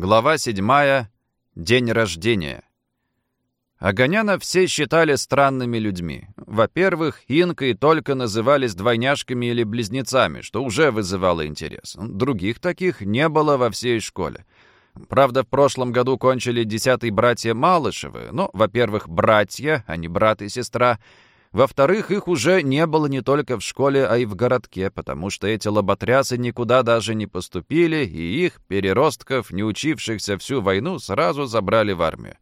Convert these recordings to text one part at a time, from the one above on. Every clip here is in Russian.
Глава 7. День рождения. Огоняна все считали странными людьми. Во-первых, Инка и только назывались двойняшками или близнецами, что уже вызывало интерес. Других таких не было во всей школе. Правда, в прошлом году кончили десятый братья Малышевы, но, во-первых, братья, а не брат и сестра. Во-вторых, их уже не было не только в школе, а и в городке, потому что эти лоботрясы никуда даже не поступили, и их, переростков, не учившихся всю войну, сразу забрали в армию.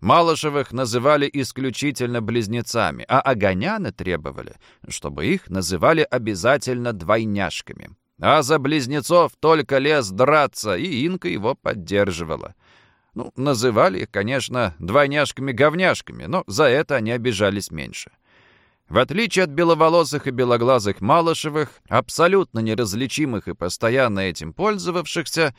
Малышевых называли исключительно близнецами, а Огоняны требовали, чтобы их называли обязательно двойняшками. А за близнецов только лез драться, и Инка его поддерживала. Ну, называли их, конечно, двойняшками-говняшками, но за это они обижались меньше. В отличие от беловолосых и белоглазых Малышевых, абсолютно неразличимых и постоянно этим пользовавшихся,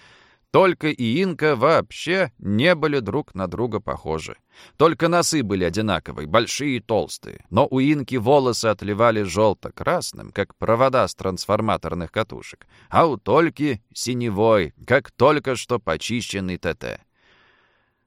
только и Инка вообще не были друг на друга похожи. Только носы были одинаковые, большие и толстые. Но у Инки волосы отливали желто-красным, как провода с трансформаторных катушек. А у Тольки синевой, как только что почищенный ТТ.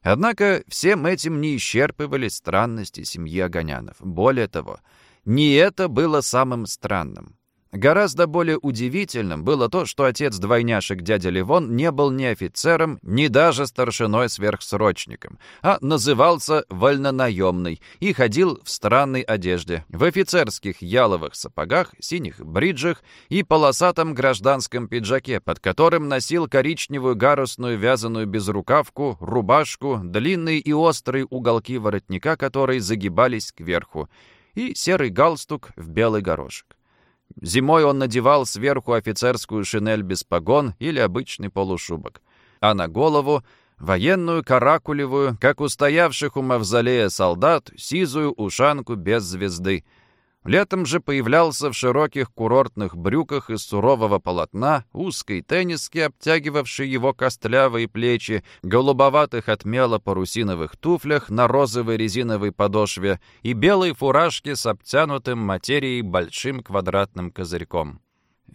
Однако всем этим не исчерпывались странности семьи Огонянов. Более того, не это было самым странным. Гораздо более удивительным было то, что отец двойняшек дядя Ливон не был ни офицером, ни даже старшиной-сверхсрочником, а назывался вольнонаемный и ходил в странной одежде, в офицерских яловых сапогах, синих бриджах и полосатом гражданском пиджаке, под которым носил коричневую гарусную вязаную безрукавку, рубашку, длинные и острые уголки воротника, которые загибались кверху, и серый галстук в белый горошек. Зимой он надевал сверху офицерскую шинель без погон или обычный полушубок, а на голову военную каракулевую, как у стоявших у мавзолея солдат, сизую ушанку без звезды — Летом же появлялся в широких курортных брюках из сурового полотна, узкой тенниске, обтягивавшей его костлявые плечи, голубоватых от мела парусиновых туфлях на розовой резиновой подошве и белой фуражке с обтянутым материей большим квадратным козырьком.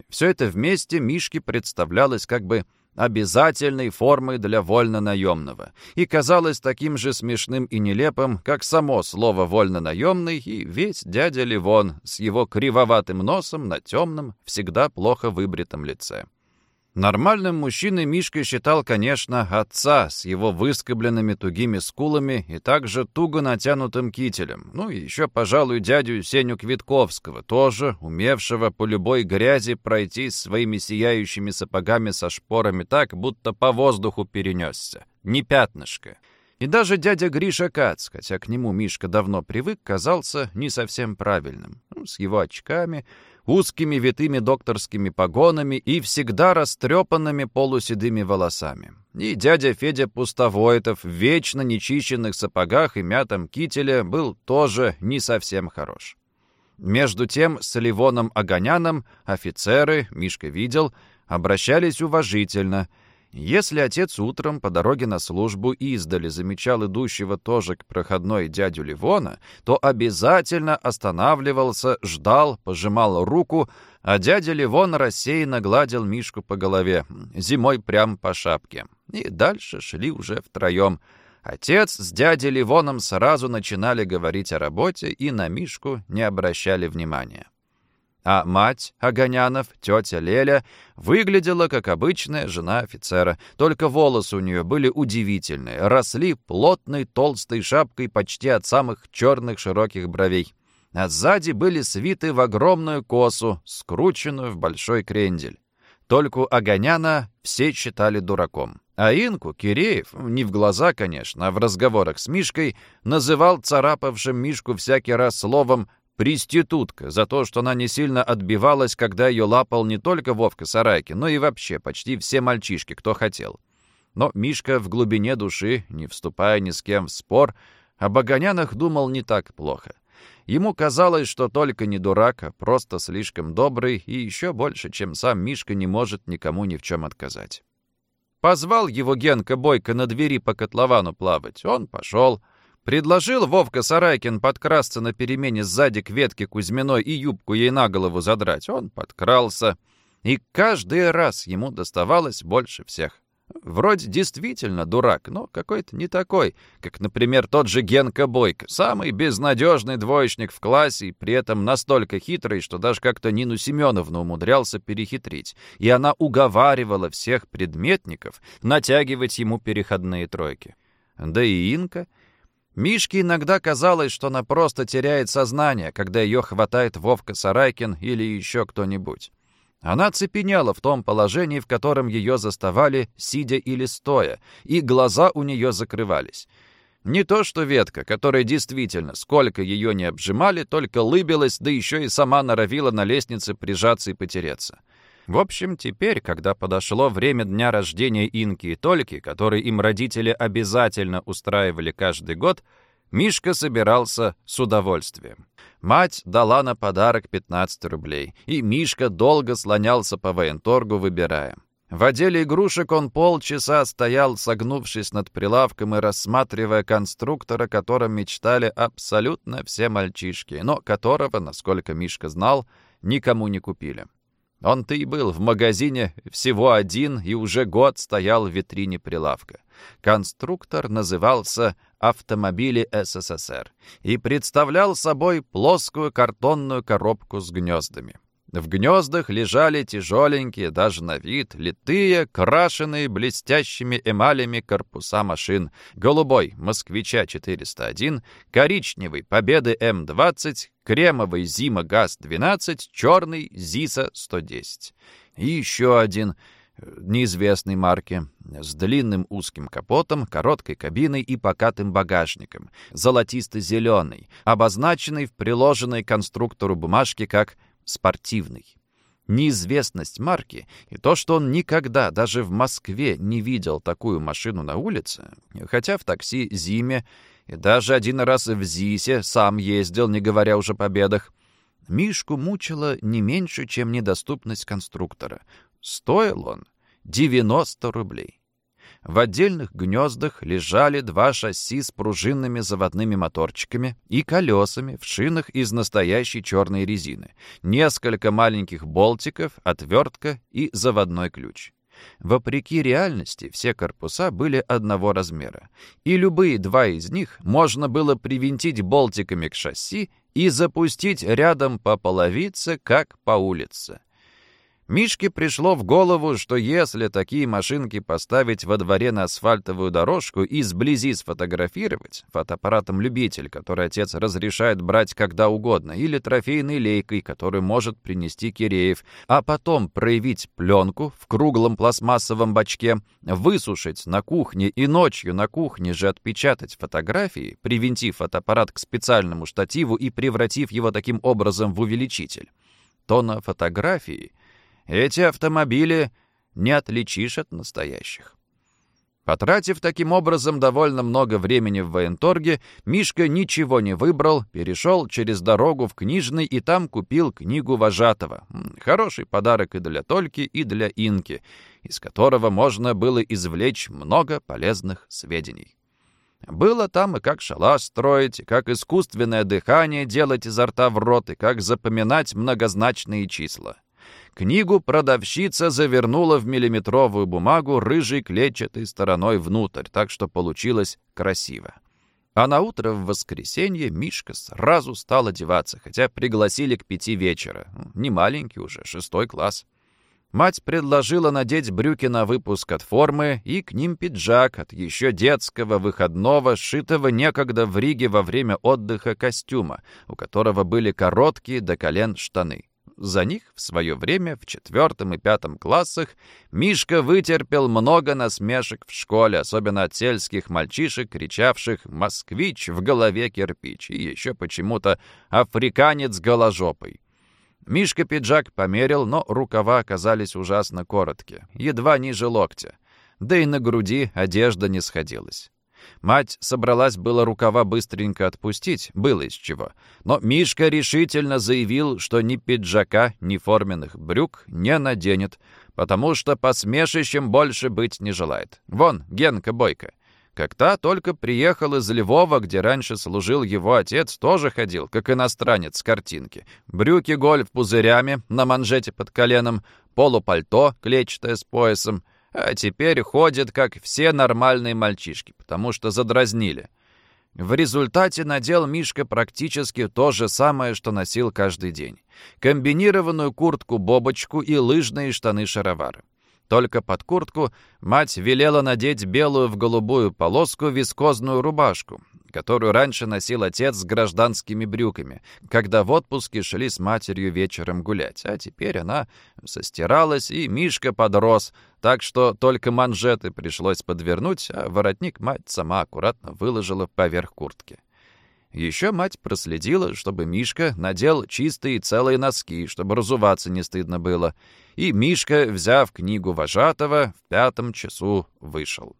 Все это вместе Мишке представлялось как бы обязательной формой для вольно-наемного, и казалось таким же смешным и нелепым, как само слово «вольно-наемный» и весь дядя Ливон с его кривоватым носом на темном, всегда плохо выбритом лице. Нормальным мужчиной Мишка считал, конечно, отца с его выскобленными тугими скулами и также туго натянутым кителем. Ну и еще, пожалуй, дядю Сеню Квитковского, тоже умевшего по любой грязи пройти своими сияющими сапогами со шпорами так, будто по воздуху перенесся. Не пятнышко. И даже дядя Гриша Кац, хотя к нему Мишка давно привык, казался не совсем правильным. Ну, с его очками узкими витыми докторскими погонами и всегда растрепанными полуседыми волосами. И дядя Федя Пустовойтов в вечно нечищенных сапогах и мятом кителе был тоже не совсем хорош. Между тем с Ливоном Огоняном офицеры, Мишка видел, обращались уважительно — если отец утром по дороге на службу издали замечал идущего тоже к проходной дядю Ливона, то обязательно останавливался, ждал, пожимал руку, а дядя Ливон рассеянно гладил Мишку по голове, зимой прям по шапке. И дальше шли уже втроем. Отец с дядей Ливоном сразу начинали говорить о работе и на Мишку не обращали внимания. А мать Огонянов, тетя Леля, выглядела как обычная жена офицера, только волосы у нее были удивительные, росли плотной толстой шапкой почти от самых черных широких бровей. А сзади были свиты в огромную косу, скрученную в большой крендель. Только Огоняна все считали дураком. А Инку Киреев, не в глаза, конечно, а в разговорах с Мишкой, называл царапавшим Мишку всякий раз словом Приститутка за то, что она не сильно отбивалась, когда ее лапал не только Вовка Сарайкин, но и вообще почти все мальчишки, кто хотел. Но Мишка в глубине души, не вступая ни с кем в спор, о Баганянах думал не так плохо. Ему казалось, что только не дурак, а просто слишком добрый и еще больше, чем сам Мишка не может никому ни в чем отказать. Позвал его Генка Бойко на двери по котловану плавать. Он пошел. Предложил Вовка Сарайкин подкрасться на перемене сзади к ветке Кузьминой и юбку ей на голову задрать. Он подкрался. И каждый раз ему доставалось больше всех. Вроде действительно дурак, но какой-то не такой, как, например, тот же Генка Бойко, самый безнадежный двоечник в классе, и при этом настолько хитрый, что даже как-то Нину Семеновну умудрялся перехитрить. И она уговаривала всех предметников натягивать ему переходные тройки. Да и Инка... Мишке иногда казалось, что она просто теряет сознание, когда ее хватает Вовка Сарайкин или еще кто-нибудь. Она цепеняла в том положении, в котором ее заставали, сидя или стоя, и глаза у нее закрывались. Не то что ветка, которая действительно, сколько ее не обжимали, только лыбилась, да еще и сама норовила на лестнице прижаться и потереться. В общем, теперь, когда подошло время дня рождения Инки и Тольки, который им родители обязательно устраивали каждый год, Мишка собирался с удовольствием. Мать дала на подарок 15 рублей, и Мишка долго слонялся по военторгу, выбирая. В отделе игрушек он полчаса стоял, согнувшись над прилавком и рассматривая конструктора, которым мечтали абсолютно все мальчишки, но которого, насколько Мишка знал, никому не купили. Он-то и был в магазине всего один и уже год стоял в витрине прилавка. Конструктор назывался «Автомобили СССР» и представлял собой плоскую картонную коробку с гнездами. В гнездах лежали тяжеленькие, даже на вид, литые, крашеные блестящими эмалями корпуса машин. Голубой «Москвича 401», коричневый «Победы М-20», кремовый «Зима ГАЗ-12», черный «ЗИСа-110». И еще один неизвестной марки, с длинным узким капотом, короткой кабиной и покатым багажником, золотисто-зеленый, обозначенный в приложенной конструктору бумажке как спортивный. Неизвестность марки и то, что он никогда даже в Москве не видел такую машину на улице, хотя в такси «Зиме» и даже один раз в ЗИСе сам ездил, не говоря уже о победах, Мишку мучила не меньше, чем недоступность конструктора. Стоил он 90 рублей. В отдельных гнездах лежали два шасси с пружинными заводными моторчиками и колесами в шинах из настоящей черной резины, несколько маленьких болтиков, отвертка и заводной ключ. Вопреки реальности, все корпуса были одного размера, и любые два из них можно было привинтить болтиками к шасси и запустить рядом по половице, как по улице. Мишке пришло в голову, что если такие машинки поставить во дворе на асфальтовую дорожку и сблизи сфотографировать, фотоаппаратом «Любитель», который отец разрешает брать когда угодно, или трофейной лейкой, которую может принести Киреев, а потом проявить пленку в круглом пластмассовом бачке, высушить на кухне и ночью на кухне же отпечатать фотографии, привинтив фотоаппарат к специальному штативу и превратив его таким образом в увеличитель, то на фотографии — эти автомобили не отличишь от настоящих. Потратив таким образом довольно много времени в военторге, Мишка ничего не выбрал, перешел через дорогу в книжный и там купил книгу вожатого. Хороший подарок и для Тольки, и для Инки, из которого можно было извлечь много полезных сведений. Было там и как шалаш строить, и как искусственное дыхание делать изо рта в рот, и как запоминать многозначные числа. Книгу продавщица завернула в миллиметровую бумагу рыжей клетчатой стороной внутрь, так что получилось красиво. А на утро в воскресенье Мишка сразу стал одеваться, хотя пригласили к пяти вечера. Не маленький уже, шестой класс. Мать предложила надеть брюки на выпуск от формы и к ним пиджак от еще детского выходного, сшитого некогда в Риге во время отдыха костюма, у которого были короткие до колен штаны за них в свое время в четвертом и пятом классах Мишка вытерпел много насмешек в школе, особенно от сельских мальчишек, кричавших «Москвич в голове кирпич» и еще почему-то «Африканец голожопый». Мишка пиджак померил, но рукава оказались ужасно короткие, едва ниже локтя. Да и на груди одежда не сходилась. Мать собралась было рукава быстренько отпустить, было из чего. Но Мишка решительно заявил, что ни пиджака, ни форменных брюк не наденет, потому что посмешищем больше быть не желает. Вон, Генка Бойко. Как та только приехал из Львова, где раньше служил его отец, тоже ходил, как иностранец с картинки. Брюки гольф пузырями, на манжете под коленом, полупальто, клетчатое с поясом — а теперь ходит, как все нормальные мальчишки, потому что задразнили. В результате надел Мишка практически то же самое, что носил каждый день. Комбинированную куртку-бобочку и лыжные штаны-шаровары. Только под куртку мать велела надеть белую в голубую полоску вискозную рубашку, которую раньше носил отец с гражданскими брюками, когда в отпуске шли с матерью вечером гулять. А теперь она состиралась, и Мишка подрос, так что только манжеты пришлось подвернуть, а воротник мать сама аккуратно выложила поверх куртки. Еще мать проследила, чтобы Мишка надел чистые целые носки, чтобы разуваться не стыдно было. И Мишка, взяв книгу вожатого, в пятом часу вышел.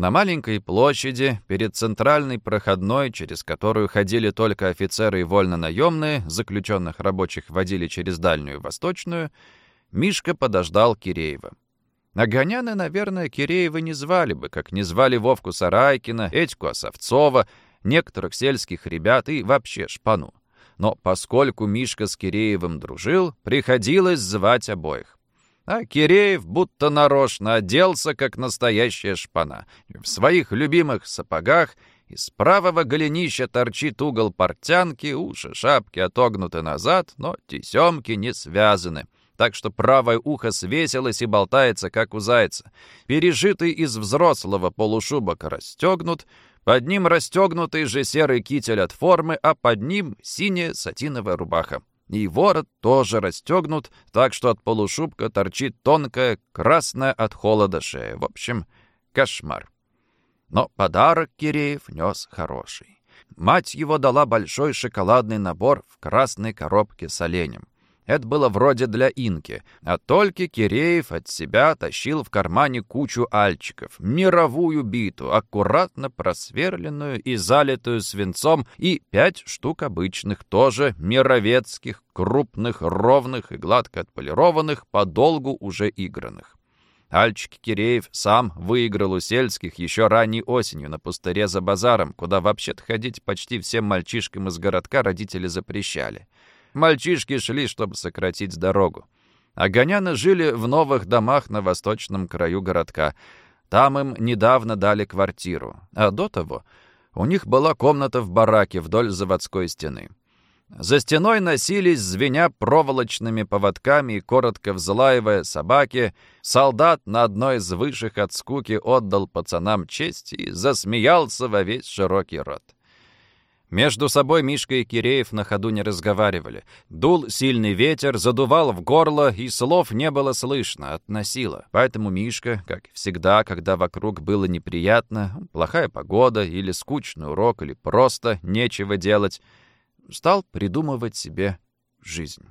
На маленькой площади, перед центральной проходной, через которую ходили только офицеры и вольно-наемные, заключенных рабочих водили через дальнюю восточную, Мишка подождал Киреева. Огоняны, наверное, Киреева не звали бы, как не звали Вовку Сарайкина, Этьку Осовцова, некоторых сельских ребят и вообще шпану. Но поскольку Мишка с Киреевым дружил, приходилось звать обоих. А Киреев будто нарочно оделся, как настоящая шпана. В своих любимых сапогах из правого голенища торчит угол портянки, уши шапки отогнуты назад, но тесемки не связаны так что правое ухо свесилось и болтается, как у зайца. Пережитый из взрослого полушубок расстегнут, под ним расстегнутый же серый китель от формы, а под ним синяя сатиновая рубаха. И ворот тоже расстегнут, так что от полушубка торчит тонкая, красная от холода шея. В общем, кошмар. Но подарок Киреев нес хороший. Мать его дала большой шоколадный набор в красной коробке с оленем. Это было вроде для инки, а только Киреев от себя тащил в кармане кучу альчиков, мировую биту, аккуратно просверленную и залитую свинцом, и пять штук обычных, тоже мировецких, крупных, ровных и гладко отполированных, подолгу уже игранных. Альчик Киреев сам выиграл у сельских еще ранней осенью на пустыре за базаром, куда вообще-то ходить почти всем мальчишкам из городка родители запрещали. Мальчишки шли, чтобы сократить дорогу. А гоняны жили в новых домах на восточном краю городка. Там им недавно дали квартиру. А до того у них была комната в бараке вдоль заводской стены. За стеной носились, звеня проволочными поводками и коротко взлаивая собаки, солдат на одной из высших от скуки отдал пацанам честь и засмеялся во весь широкий рот. Между собой Мишка и Киреев на ходу не разговаривали. Дул сильный ветер, задувал в горло, и слов не было слышно, относило. Поэтому Мишка, как всегда, когда вокруг было неприятно, плохая погода или скучный урок, или просто нечего делать, стал придумывать себе жизнь.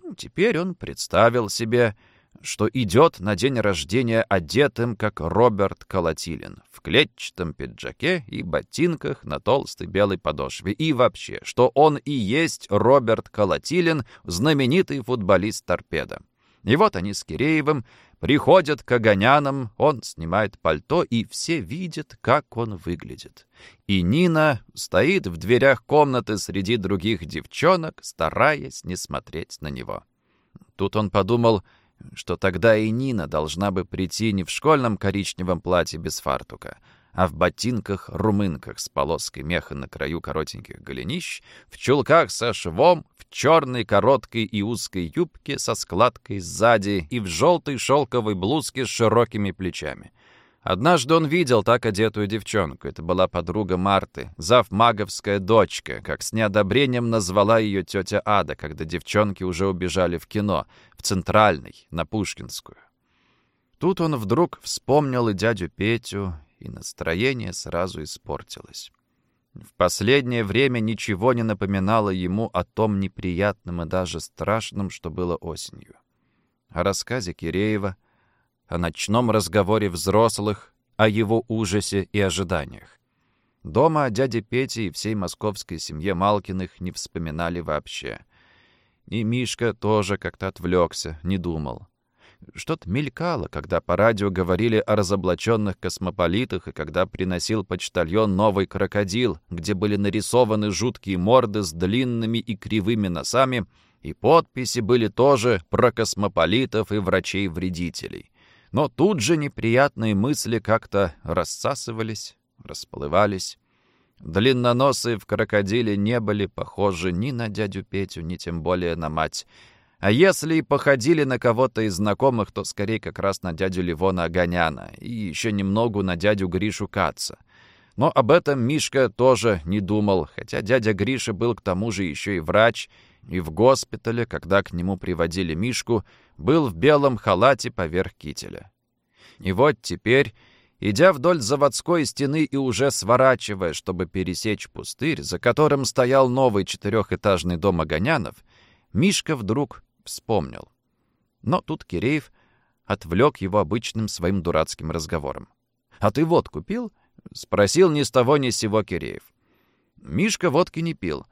Ну, теперь он представил себе что идет на день рождения одетым, как Роберт Колотилин, в клетчатом пиджаке и ботинках на толстой белой подошве. И вообще, что он и есть Роберт Колотилин, знаменитый футболист «Торпеда». И вот они с Киреевым приходят к Огонянам, он снимает пальто, и все видят, как он выглядит. И Нина стоит в дверях комнаты среди других девчонок, стараясь не смотреть на него. Тут он подумал, что тогда и Нина должна бы прийти не в школьном коричневом платье без фартука, а в ботинках-румынках с полоской меха на краю коротеньких голенищ, в чулках со швом, в черной короткой и узкой юбке со складкой сзади и в желтой шелковой блузке с широкими плечами. Однажды он видел так одетую девчонку. Это была подруга Марты, завмаговская дочка, как с неодобрением назвала ее тетя Ада, когда девчонки уже убежали в кино, в Центральный, на Пушкинскую. Тут он вдруг вспомнил и дядю Петю, и настроение сразу испортилось. В последнее время ничего не напоминало ему о том неприятном и даже страшном, что было осенью. О рассказе Киреева — о ночном разговоре взрослых, о его ужасе и ожиданиях. Дома о дяде Пете и всей московской семье Малкиных не вспоминали вообще. И Мишка тоже как-то отвлекся, не думал. Что-то мелькало, когда по радио говорили о разоблаченных космополитах и когда приносил почтальон новый крокодил, где были нарисованы жуткие морды с длинными и кривыми носами, и подписи были тоже про космополитов и врачей-вредителей. Но тут же неприятные мысли как-то рассасывались, расплывались. Длинноносые в крокодиле не были похожи ни на дядю Петю, ни тем более на мать. А если и походили на кого-то из знакомых, то скорее как раз на дядю Ливона Огоняна и еще немного на дядю Гришу Каца. Но об этом Мишка тоже не думал, хотя дядя Гриша был к тому же еще и врач, и в госпитале, когда к нему приводили Мишку, был в белом халате поверх кителя. И вот теперь Идя вдоль заводской стены и уже сворачивая, чтобы пересечь пустырь, за которым стоял новый четырехэтажный дом Огонянов, Мишка вдруг вспомнил. Но тут Киреев отвлек его обычным своим дурацким разговором. «А ты водку пил?» — спросил ни с того ни с сего Киреев. Мишка водки не пил.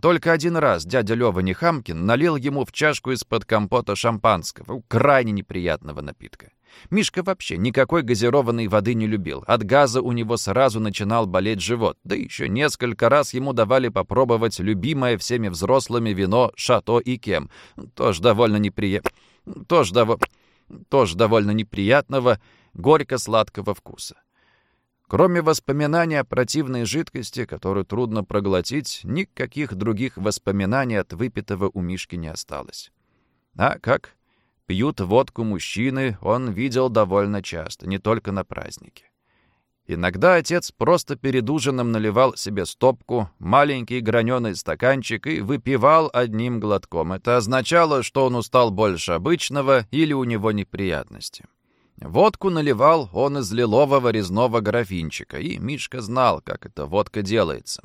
Только один раз дядя Лёва Нехамкин налил ему в чашку из-под компота шампанского, крайне неприятного напитка. Мишка вообще никакой газированной воды не любил. От газа у него сразу начинал болеть живот. Да еще несколько раз ему давали попробовать любимое всеми взрослыми вино «Шато и Кем». Тоже довольно неприятно. Тоже, дов... Тоже довольно неприятного, горько-сладкого вкуса. Кроме воспоминания о противной жидкости, которую трудно проглотить, никаких других воспоминаний от выпитого у Мишки не осталось. А как Пьют водку мужчины, он видел довольно часто, не только на празднике. Иногда отец просто перед ужином наливал себе стопку, маленький граненый стаканчик и выпивал одним глотком. Это означало, что он устал больше обычного или у него неприятности. Водку наливал он из лилового резного графинчика, и Мишка знал, как эта водка делается.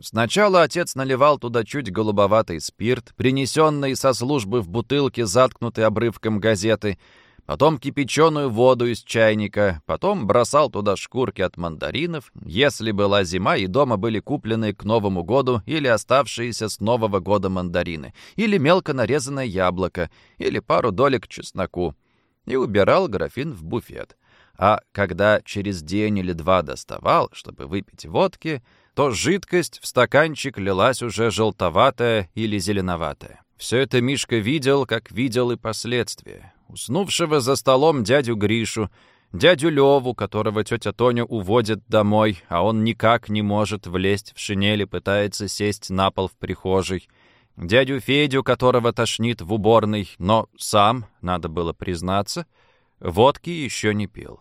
Сначала отец наливал туда чуть голубоватый спирт, принесенный со службы в бутылке, заткнутый обрывком газеты, потом кипяченую воду из чайника, потом бросал туда шкурки от мандаринов, если была зима и дома были купленные к Новому году или оставшиеся с Нового года мандарины, или мелко нарезанное яблоко, или пару долек чесноку, и убирал графин в буфет. А когда через день или два доставал, чтобы выпить водки, то жидкость в стаканчик лилась уже желтоватая или зеленоватая. Все это Мишка видел, как видел и последствия. Уснувшего за столом дядю Гришу, дядю Леву, которого тетя Тоня уводит домой, а он никак не может влезть в шинели, пытается сесть на пол в прихожей, дядю Федю, которого тошнит в уборной, но сам, надо было признаться, водки еще не пил.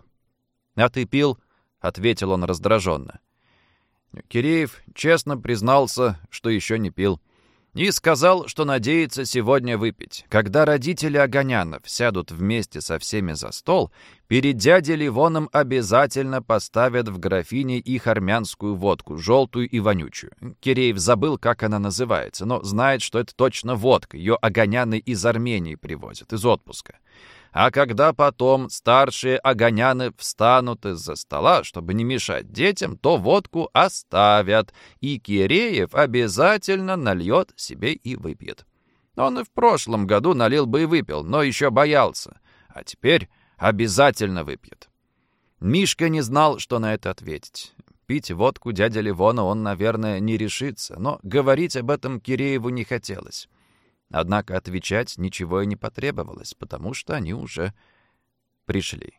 «А ты пил?» — ответил он раздраженно. Киреев честно признался, что еще не пил. И сказал, что надеется сегодня выпить. Когда родители Огонянов сядут вместе со всеми за стол, перед дядей Ливоном обязательно поставят в графине их армянскую водку, желтую и вонючую. Киреев забыл, как она называется, но знает, что это точно водка. Ее Огоняны из Армении привозят, из отпуска. А когда потом старшие огоняны встанут из-за стола, чтобы не мешать детям, то водку оставят, и Киреев обязательно нальет себе и выпьет. Он и в прошлом году налил бы и выпил, но еще боялся. А теперь обязательно выпьет. Мишка не знал, что на это ответить. Пить водку дядя Ливона он, наверное, не решится, но говорить об этом Кирееву не хотелось. Однако отвечать ничего и не потребовалось, потому что они уже пришли.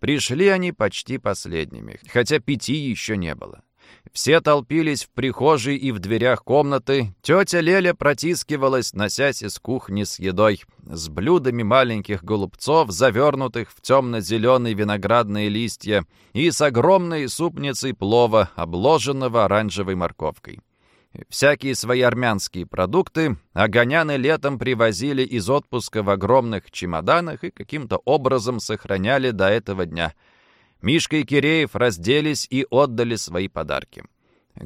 Пришли они почти последними, хотя пяти еще не было. Все толпились в прихожей и в дверях комнаты. Тетя Леля протискивалась, носясь из кухни с едой, с блюдами маленьких голубцов, завернутых в темно-зеленые виноградные листья, и с огромной супницей плова, обложенного оранжевой морковкой. Всякие свои армянские продукты огоняны летом привозили из отпуска в огромных чемоданах и каким-то образом сохраняли до этого дня. Мишка и Киреев разделись и отдали свои подарки.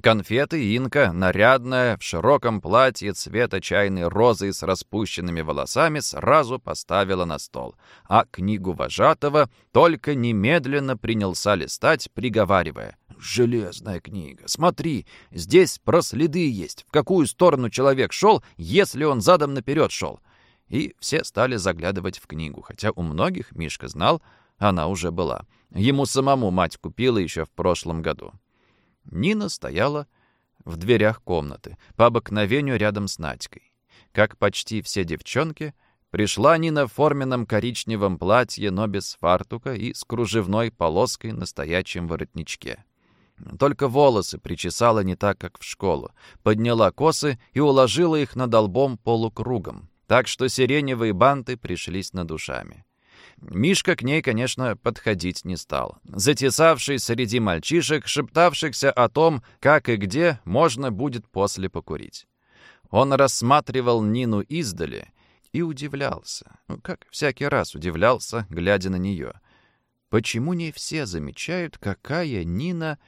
Конфеты Инка, нарядная, в широком платье цвета чайной розы с распущенными волосами, сразу поставила на стол, а книгу вожатого только немедленно принялся листать, приговаривая — железная книга. Смотри, здесь про следы есть, в какую сторону человек шел, если он задом наперед шел. И все стали заглядывать в книгу, хотя у многих, Мишка знал, она уже была. Ему самому мать купила еще в прошлом году. Нина стояла в дверях комнаты, по обыкновению рядом с Надькой. Как почти все девчонки, Пришла Нина в форменном коричневом платье, но без фартука и с кружевной полоской на стоячем воротничке. Только волосы причесала не так, как в школу. Подняла косы и уложила их над долбом полукругом, так что сиреневые банты пришлись над ушами. Мишка к ней, конечно, подходить не стал. Затесавший среди мальчишек, шептавшихся о том, как и где можно будет после покурить. Он рассматривал Нину издали и удивлялся. Ну, как всякий раз удивлялся, глядя на нее. Почему не все замечают, какая Нина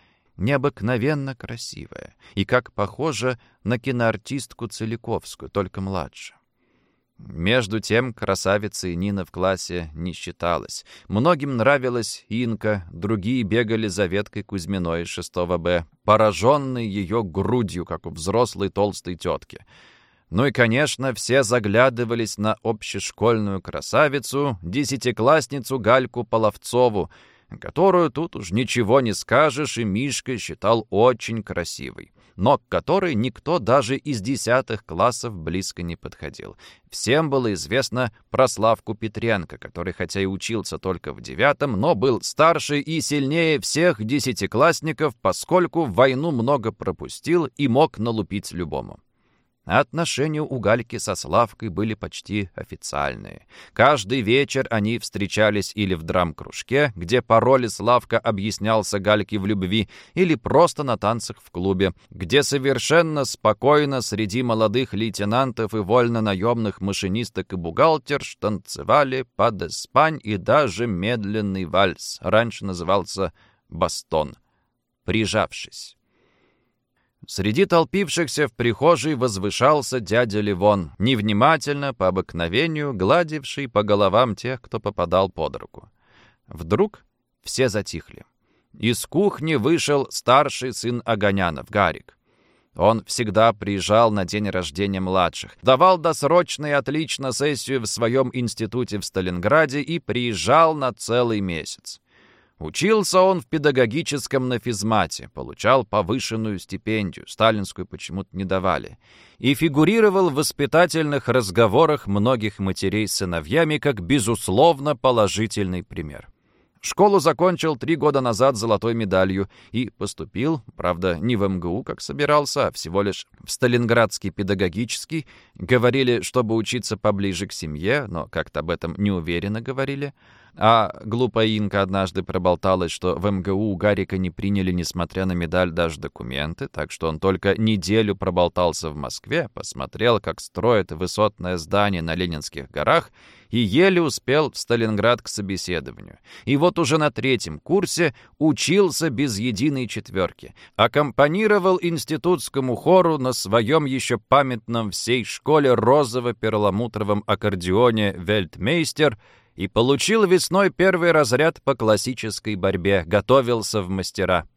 необыкновенно красивая и как похожа на киноартистку Целиковскую, только младше? Между тем красавицей Нина в классе не считалась. Многим нравилась Инка, другие бегали за веткой Кузьминой 6 Б, пораженные ее грудью, как у взрослой толстой тетки. Ну и, конечно, все заглядывались на общешкольную красавицу, десятиклассницу Гальку Половцову, которую тут уж ничего не скажешь, и Мишка считал очень красивой но к которой никто даже из десятых классов близко не подходил. Всем было известно про Славку Петренко, который хотя и учился только в девятом, но был старше и сильнее всех десятиклассников, поскольку войну много пропустил и мог налупить любому. Отношения у Гальки со Славкой были почти официальные. Каждый вечер они встречались или в драм-кружке, где по роли Славка объяснялся Гальке в любви, или просто на танцах в клубе, где совершенно спокойно среди молодых лейтенантов и вольно-наемных машинисток и бухгалтерш танцевали под эспань и даже медленный вальс, раньше назывался «бастон», прижавшись. Среди толпившихся в прихожей возвышался дядя Ливон, невнимательно, по обыкновению, гладивший по головам тех, кто попадал под руку. Вдруг все затихли. Из кухни вышел старший сын Огонянов, Гарик. Он всегда приезжал на день рождения младших, давал досрочно и отлично сессию в своем институте в Сталинграде и приезжал на целый месяц. Учился он в педагогическом на физмате, получал повышенную стипендию, сталинскую почему-то не давали, и фигурировал в воспитательных разговорах многих матерей с сыновьями как, безусловно, положительный пример. Школу закончил три года назад золотой медалью и поступил, правда, не в МГУ, как собирался, а всего лишь в Сталинградский педагогический. Говорили, чтобы учиться поближе к семье, но как-то об этом неуверенно говорили. А глупая Инка однажды проболталась, что в МГУ Гарика не приняли, несмотря на медаль, даже документы, так что он только неделю проболтался в Москве, посмотрел, как строят высотное здание на Ленинских горах, и еле успел в Сталинград к собеседованию. И вот уже на третьем курсе учился без единой четверки, аккомпанировал институтскому хору на своем еще памятном всей школе розово-перламутровом аккордеоне «Вельтмейстер», и получил весной первый разряд по классической борьбе, готовился в мастера.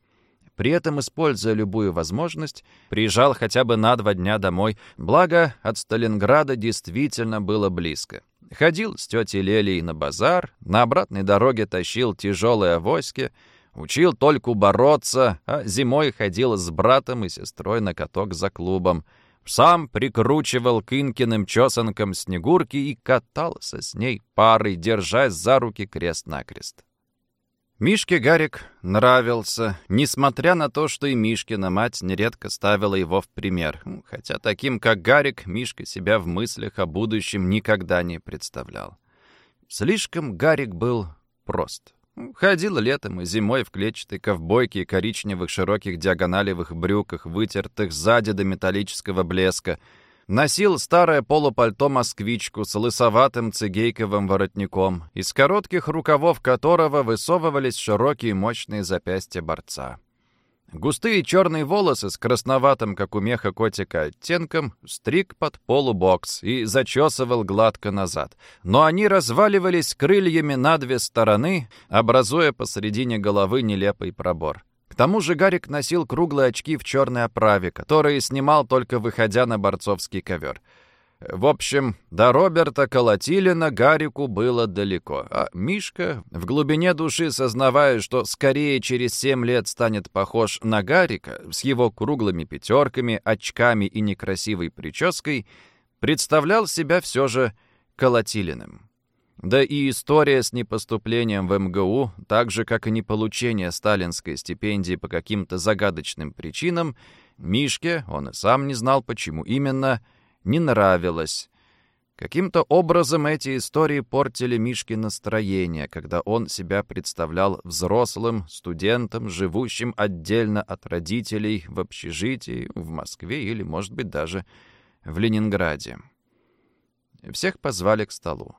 При этом, используя любую возможность, приезжал хотя бы на два дня домой, благо от Сталинграда действительно было близко. Ходил с тетей Лелией на базар, на обратной дороге тащил тяжелые авоськи, учил только бороться, а зимой ходил с братом и сестрой на каток за клубом — сам прикручивал к Инкиным чесанкам снегурки и катался с ней парой, держась за руки крест-накрест. Мишке Гарик нравился, несмотря на то, что и Мишкина мать нередко ставила его в пример. Хотя таким, как Гарик, Мишка себя в мыслях о будущем никогда не представлял. Слишком Гарик был прост. Ходил летом и зимой в клетчатой ковбойке и коричневых широких диагоналевых брюках, вытертых сзади до металлического блеска. Носил старое полупальто-москвичку с лысоватым цигейковым воротником, из коротких рукавов которого высовывались широкие мощные запястья борца. Густые черные волосы с красноватым, как у меха котика, оттенком стриг под полубокс и зачесывал гладко назад. Но они разваливались крыльями на две стороны, образуя посредине головы нелепый пробор. К тому же Гарик носил круглые очки в черной оправе, которые снимал только выходя на борцовский ковер. В общем, до Роберта Колотилина Гарику было далеко, а Мишка, в глубине души сознавая, что скорее через семь лет станет похож на Гарика с его круглыми пятерками, очками и некрасивой прической, представлял себя все же Колотилиным. Да и история с непоступлением в МГУ, так же, как и неполучение сталинской стипендии по каким-то загадочным причинам, Мишке, он и сам не знал, почему именно, не нравилась. Каким-то образом эти истории портили Мишке настроение, когда он себя представлял взрослым студентом, живущим отдельно от родителей в общежитии в Москве или, может быть, даже в Ленинграде. Всех позвали к столу.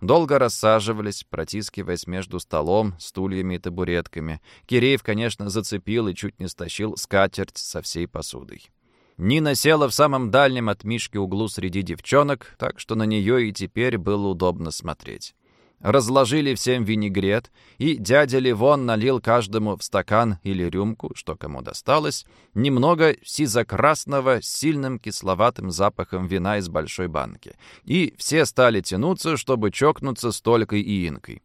Долго рассаживались, протискиваясь между столом, стульями и табуретками. Киреев, конечно, зацепил и чуть не стащил скатерть со всей посудой. Нина села в самом дальнем от Мишки углу среди девчонок, так что на нее и теперь было удобно смотреть. Разложили всем винегрет, и дядя Ливон налил каждому в стакан или рюмку, что кому досталось, немного сизокрасного с сильным кисловатым запахом вина из большой банки. И все стали тянуться, чтобы чокнуться с Толькой и Инкой.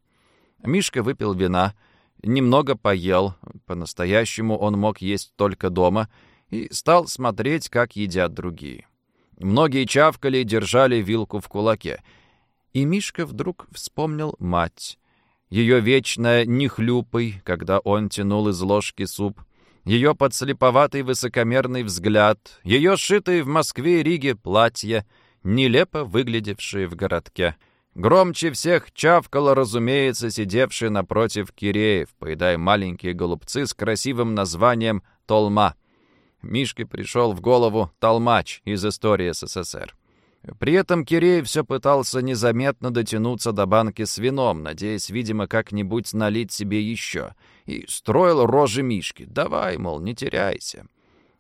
Мишка выпил вина, немного поел, по-настоящему он мог есть только дома, и стал смотреть, как едят другие. Многие чавкали и держали вилку в кулаке — и Мишка вдруг вспомнил мать. Ее вечно нехлюпый, когда он тянул из ложки суп. Ее подслеповатый высокомерный взгляд. Ее сшитые в Москве и Риге платья, нелепо выглядевшие в городке. Громче всех чавкало, разумеется, сидевший напротив Киреев, поедая маленькие голубцы с красивым названием «Толма». Мишке пришел в голову «Толмач» из истории СССР. При этом Кирей все пытался незаметно дотянуться до банки с вином, надеясь, видимо, как-нибудь налить себе еще. И строил рожи Мишки. «Давай, мол, не теряйся».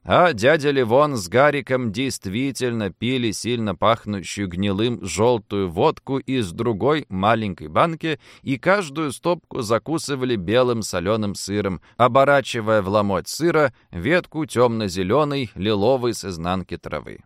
А дядя Ливон с Гариком действительно пили сильно пахнущую гнилым желтую водку из другой маленькой банки и каждую стопку закусывали белым соленым сыром, оборачивая в ломоть сыра ветку темно-зеленой, лиловой с изнанки травы.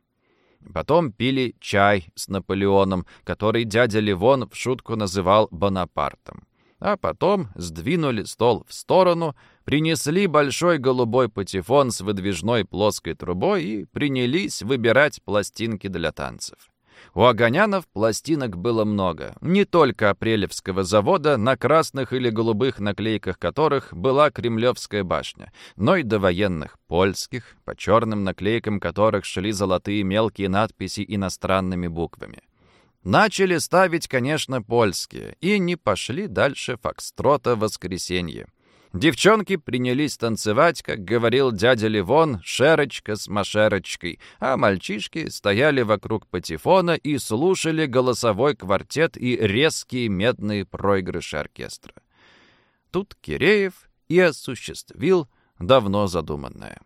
Потом пили чай с Наполеоном, который дядя Ливон в шутку называл Бонапартом. А потом сдвинули стол в сторону, принесли большой голубой патефон с выдвижной плоской трубой и принялись выбирать пластинки для танцев. У Огонянов пластинок было много. Не только апрелевского завода, на красных или голубых наклейках которых была Кремлевская башня, но и довоенных польских, по черным наклейкам которых шли золотые мелкие надписи иностранными буквами. Начали ставить, конечно, польские, и не пошли дальше фокстрота «Воскресенье». Девчонки принялись танцевать, как говорил дядя Ливон, шерочка с машерочкой, а мальчишки стояли вокруг патефона и слушали голосовой квартет и резкие медные проигрыши оркестра. Тут Киреев и осуществил давно задуманное.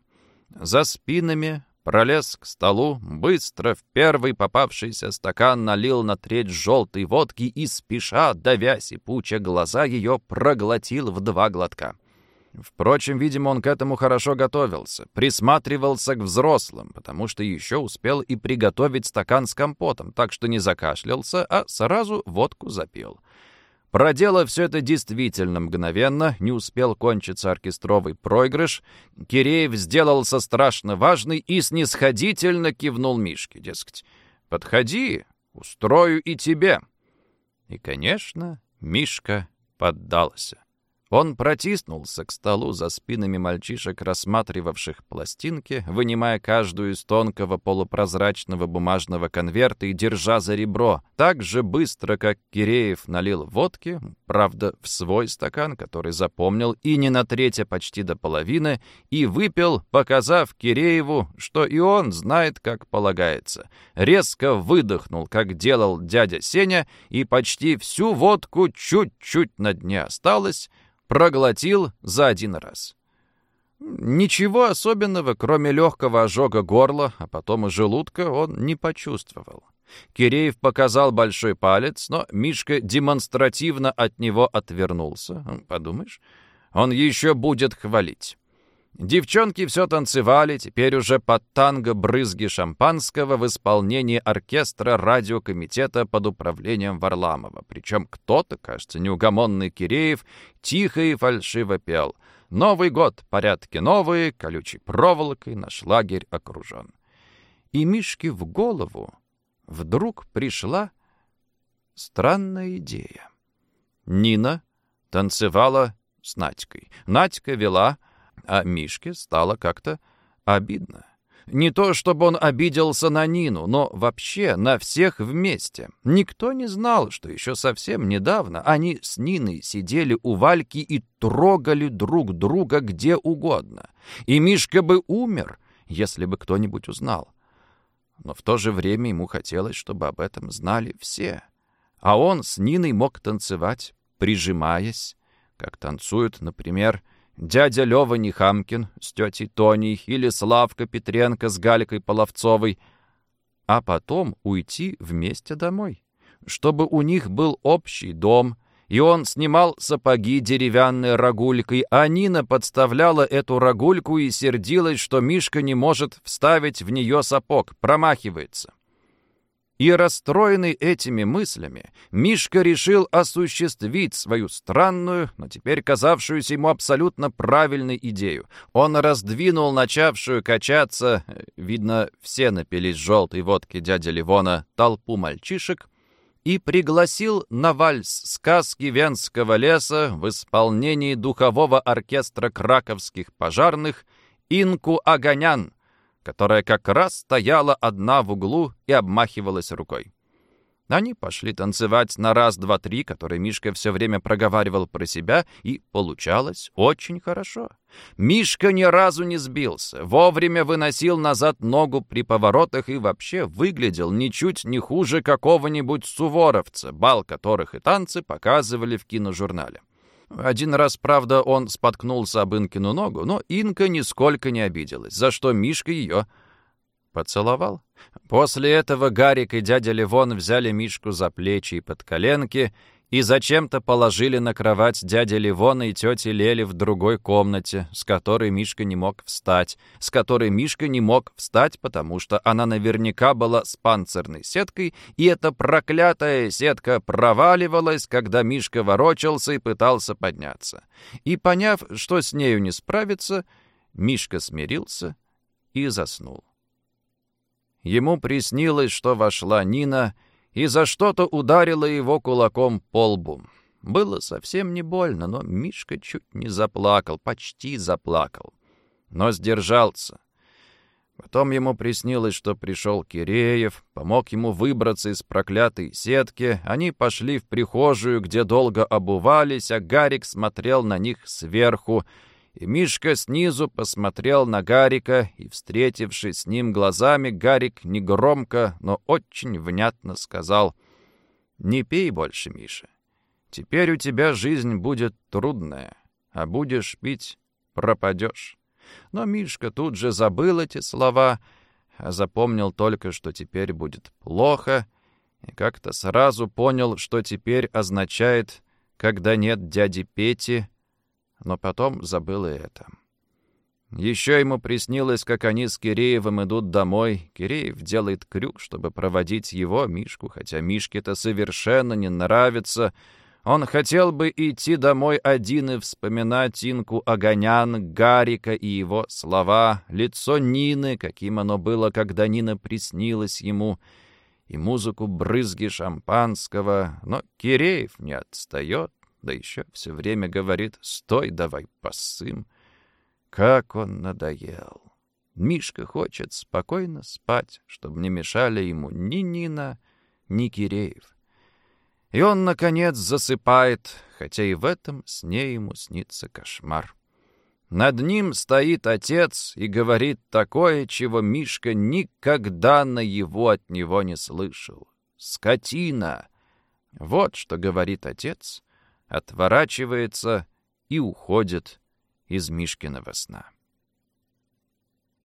За спинами пролез к столу, быстро в первый попавшийся стакан налил на треть желтой водки и, спеша, давясь и пуча глаза, ее проглотил в два глотка. Впрочем, видимо, он к этому хорошо готовился, присматривался к взрослым, потому что еще успел и приготовить стакан с компотом, так что не закашлялся, а сразу водку запил. Проделав все это действительно мгновенно, не успел кончиться оркестровый проигрыш, Киреев сделался страшно важный и снисходительно кивнул Мишке, дескать, «Подходи, устрою и тебе». И, конечно, Мишка поддался. Он протиснулся к столу за спинами мальчишек, рассматривавших пластинки, вынимая каждую из тонкого полупрозрачного бумажного конверта и держа за ребро, так же быстро, как Киреев налил водки, правда, в свой стакан, который запомнил и не на треть, а почти до половины, и выпил, показав Кирееву, что и он знает, как полагается. Резко выдохнул, как делал дядя Сеня, и почти всю водку чуть-чуть на дне осталось, проглотил за один раз. Ничего особенного, кроме легкого ожога горла, а потом и желудка, он не почувствовал. Киреев показал большой палец, но Мишка демонстративно от него отвернулся. Подумаешь, он еще будет хвалить. Девчонки все танцевали, теперь уже под танго брызги шампанского в исполнении оркестра радиокомитета под управлением Варламова. Причем кто-то, кажется, неугомонный Киреев, тихо и фальшиво пел «Новый год, порядки новые, колючей проволокой наш лагерь окружен». И Мишке в голову вдруг пришла Странная идея. Нина танцевала с Надькой. Надька вела, а Мишке стало как-то обидно. Не то, чтобы он обиделся на Нину, но вообще на всех вместе. Никто не знал, что еще совсем недавно они с Ниной сидели у Вальки и трогали друг друга где угодно. И Мишка бы умер, если бы кто-нибудь узнал. Но в то же время ему хотелось, чтобы об этом знали все. А он с Ниной мог танцевать, прижимаясь, как танцуют, например, дядя Лёва Нехамкин с тетей Тоней или Славка Петренко с Галькой Половцовой, а потом уйти вместе домой, чтобы у них был общий дом, и он снимал сапоги деревянной рогулькой, а Нина подставляла эту рогульку и сердилась, что Мишка не может вставить в нее сапог, промахивается. И расстроенный этими мыслями, Мишка решил осуществить свою странную, но теперь казавшуюся ему абсолютно правильной идею. Он раздвинул начавшую качаться, видно, все напились желтой водки дяди Ливона, толпу мальчишек, и пригласил на вальс сказки Венского леса в исполнении духового оркестра краковских пожарных Инку Аганян, которая как раз стояла одна в углу и обмахивалась рукой. Они пошли танцевать на раз-два-три, который Мишка все время проговаривал про себя, и получалось очень хорошо. Мишка ни разу не сбился, вовремя выносил назад ногу при поворотах и вообще выглядел ничуть не хуже какого-нибудь суворовца, бал которых и танцы показывали в киножурнале. Один раз, правда, он споткнулся об Инкину ногу, но Инка нисколько не обиделась, за что Мишка ее поцеловал. После этого Гарик и дядя Левон взяли Мишку за плечи и под коленки и зачем-то положили на кровать дядя Ливона и тети Лели в другой комнате, с которой Мишка не мог встать, с которой Мишка не мог встать, потому что она наверняка была с панцирной сеткой, и эта проклятая сетка проваливалась, когда Мишка ворочался и пытался подняться. И поняв, что с нею не справиться, Мишка смирился и заснул. Ему приснилось, что вошла Нина и за что-то ударила его кулаком по лбу. Было совсем не больно, но Мишка чуть не заплакал, почти заплакал. Но сдержался. Потом ему приснилось, что пришел Киреев, помог ему выбраться из проклятой сетки. Они пошли в прихожую, где долго обувались, а Гарик смотрел на них сверху и Мишка снизу посмотрел на Гарика, и, встретившись с ним глазами, Гарик негромко, но очень внятно сказал «Не пей больше, Миша. Теперь у тебя жизнь будет трудная, а будешь пить — пропадешь». Но Мишка тут же забыл эти слова, а запомнил только, что теперь будет плохо, и как-то сразу понял, что теперь означает, когда нет дяди Пети — но потом забыл и это. Еще ему приснилось, как они с Киреевым идут домой. Киреев делает крюк, чтобы проводить его, Мишку, хотя Мишке это совершенно не нравится. Он хотел бы идти домой один и вспоминать Инку Огонян, Гарика и его слова, лицо Нины, каким оно было, когда Нина приснилась ему, и музыку брызги шампанского. Но Киреев не отстает, да еще все время говорит «Стой, давай посым». Как он надоел. Мишка хочет спокойно спать, чтобы не мешали ему ни Нина, ни Киреев. И он, наконец, засыпает, хотя и в этом сне ему снится кошмар. Над ним стоит отец и говорит такое, чего Мишка никогда на его от него не слышал. «Скотина!» Вот что говорит отец, отворачивается и уходит из Мишкиного сна.